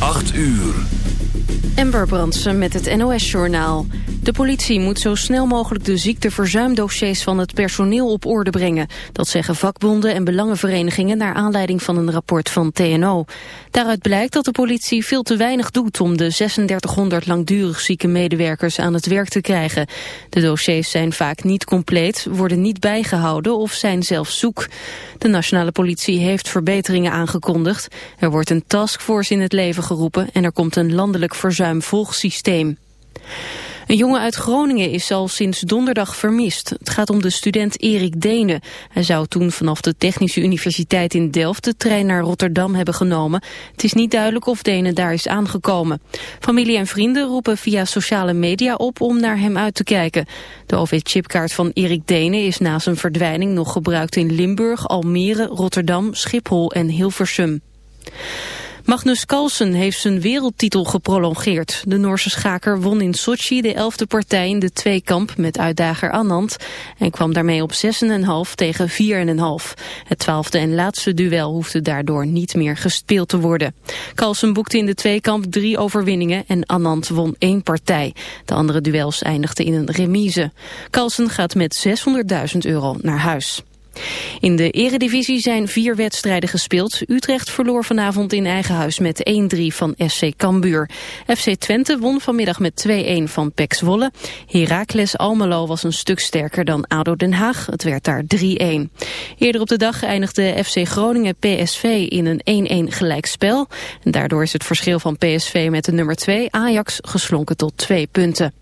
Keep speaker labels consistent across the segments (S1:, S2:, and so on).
S1: 8 uur.
S2: Ember Brandsen met het NOS-journaal. De politie moet zo snel mogelijk de ziekteverzuimdossiers van het personeel op orde brengen. Dat zeggen vakbonden en belangenverenigingen naar aanleiding van een rapport van TNO. Daaruit blijkt dat de politie veel te weinig doet om de 3600 langdurig zieke medewerkers aan het werk te krijgen. De dossiers zijn vaak niet compleet, worden niet bijgehouden of zijn zelfs zoek. De nationale politie heeft verbeteringen aangekondigd. Er wordt een taskforce in het leven geroepen en er komt een landelijk verzuimvolgsysteem. Een jongen uit Groningen is al sinds donderdag vermist. Het gaat om de student Erik Denen. Hij zou toen vanaf de Technische Universiteit in Delft de trein naar Rotterdam hebben genomen. Het is niet duidelijk of Denen daar is aangekomen. Familie en vrienden roepen via sociale media op om naar hem uit te kijken. De OV-chipkaart van Erik Denen is na zijn verdwijning nog gebruikt in Limburg, Almere, Rotterdam, Schiphol en Hilversum. Magnus Carlsen heeft zijn wereldtitel geprolongeerd. De Noorse schaker won in Sochi de elfde partij in de tweekamp met uitdager Anand en kwam daarmee op 6,5 tegen 4,5. Het twaalfde en laatste duel hoefde daardoor niet meer gespeeld te worden. Carlsen boekte in de tweekamp drie overwinningen en Anand won één partij. De andere duels eindigden in een remise. Carlsen gaat met 600.000 euro naar huis. In de eredivisie zijn vier wedstrijden gespeeld. Utrecht verloor vanavond in eigen huis met 1-3 van SC Cambuur. FC Twente won vanmiddag met 2-1 van PEC Zwolle. Heracles Almelo was een stuk sterker dan ADO Den Haag. Het werd daar 3-1. Eerder op de dag eindigde FC Groningen PSV in een 1-1 gelijkspel. Daardoor is het verschil van PSV met de nummer 2 Ajax geslonken tot 2 punten.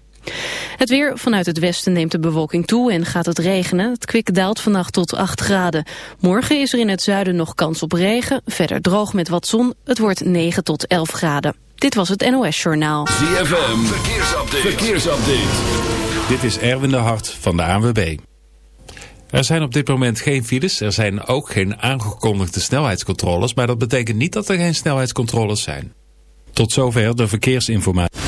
S2: Het weer vanuit het westen neemt de bewolking toe en gaat het regenen. Het kwik daalt vannacht tot 8 graden. Morgen is er in het zuiden nog kans op regen. Verder droog met wat zon. Het wordt 9 tot 11 graden. Dit was het NOS Journaal.
S1: ZFM, verkeersupdate. verkeersupdate.
S3: Dit is Erwin de Hart van de ANWB. Er zijn op dit moment geen files. Er zijn ook geen aangekondigde snelheidscontroles. Maar dat betekent niet dat er geen snelheidscontroles zijn. Tot zover de verkeersinformatie.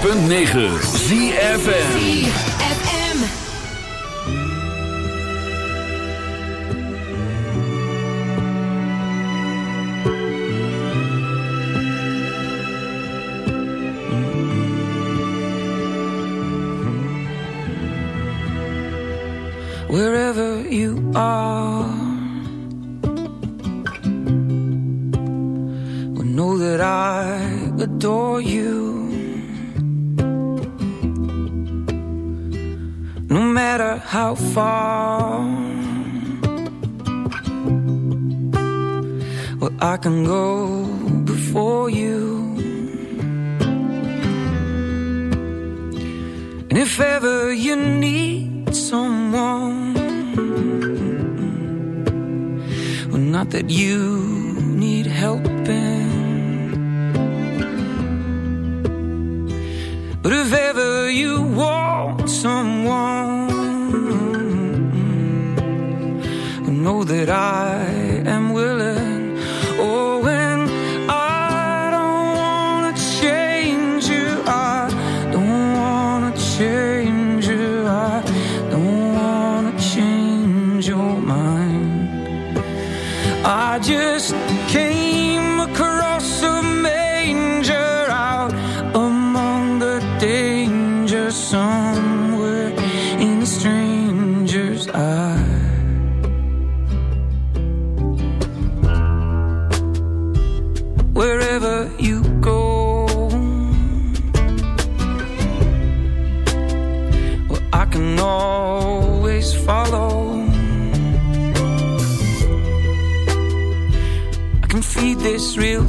S4: 106.9 ZFN just came across a manger out among the danger somewhere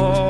S4: more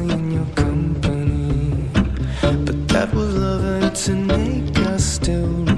S5: in
S6: your company. But that was love, and to make us still.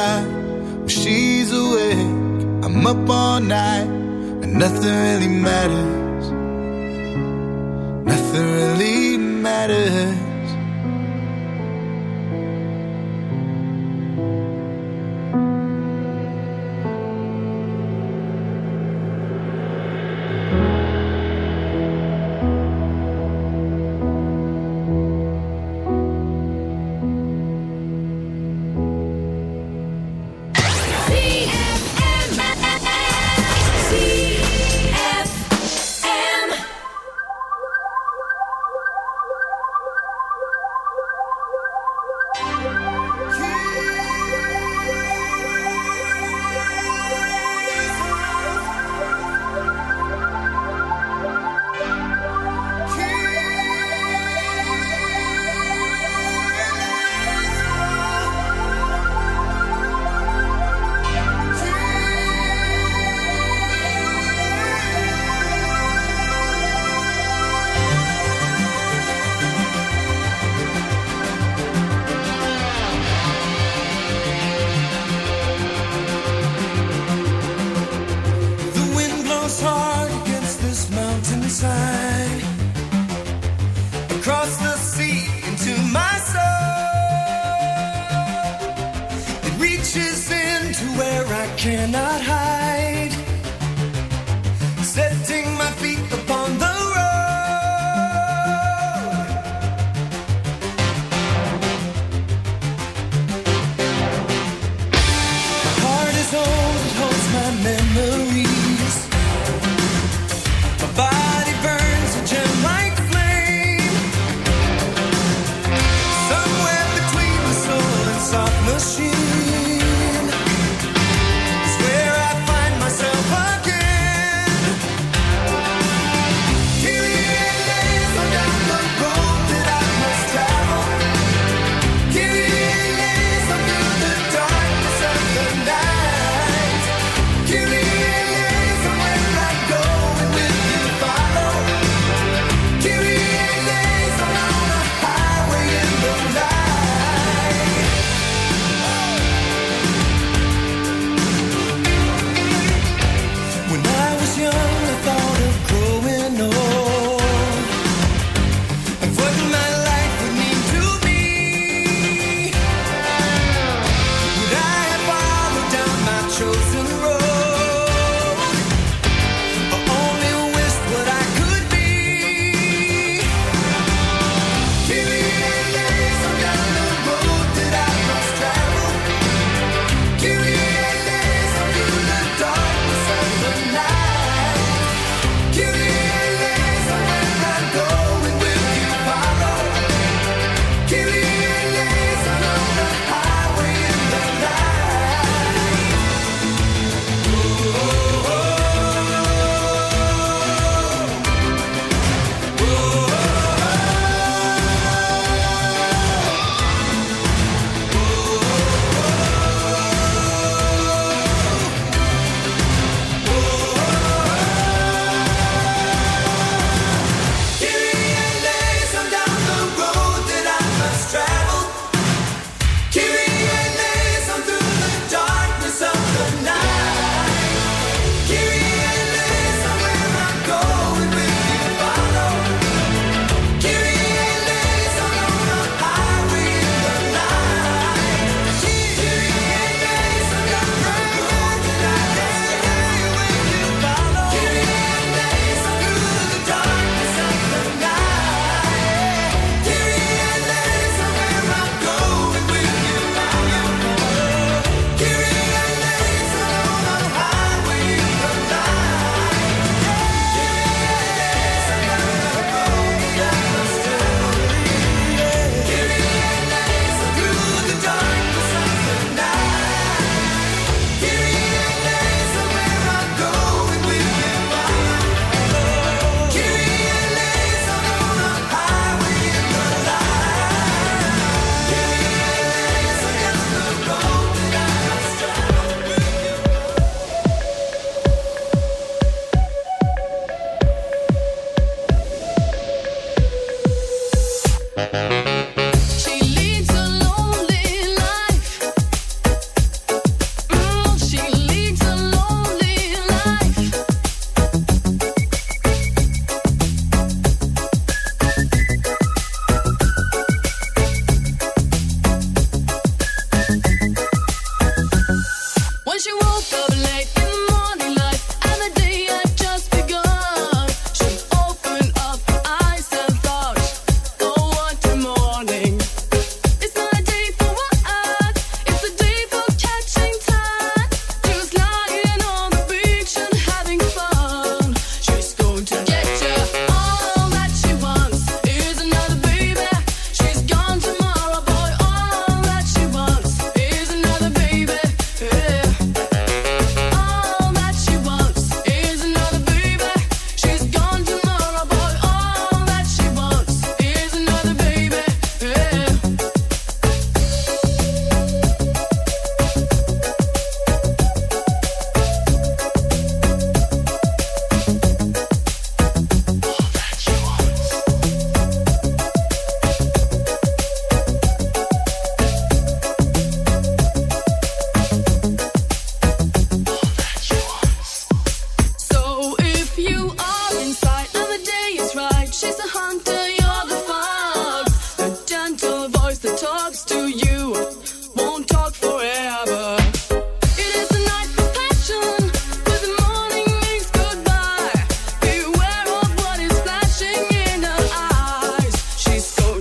S7: I'm. When she's awake, I'm up all night, and nothing really matters. Nothing really matters.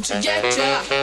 S5: She's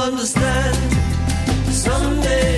S1: understand. Someday,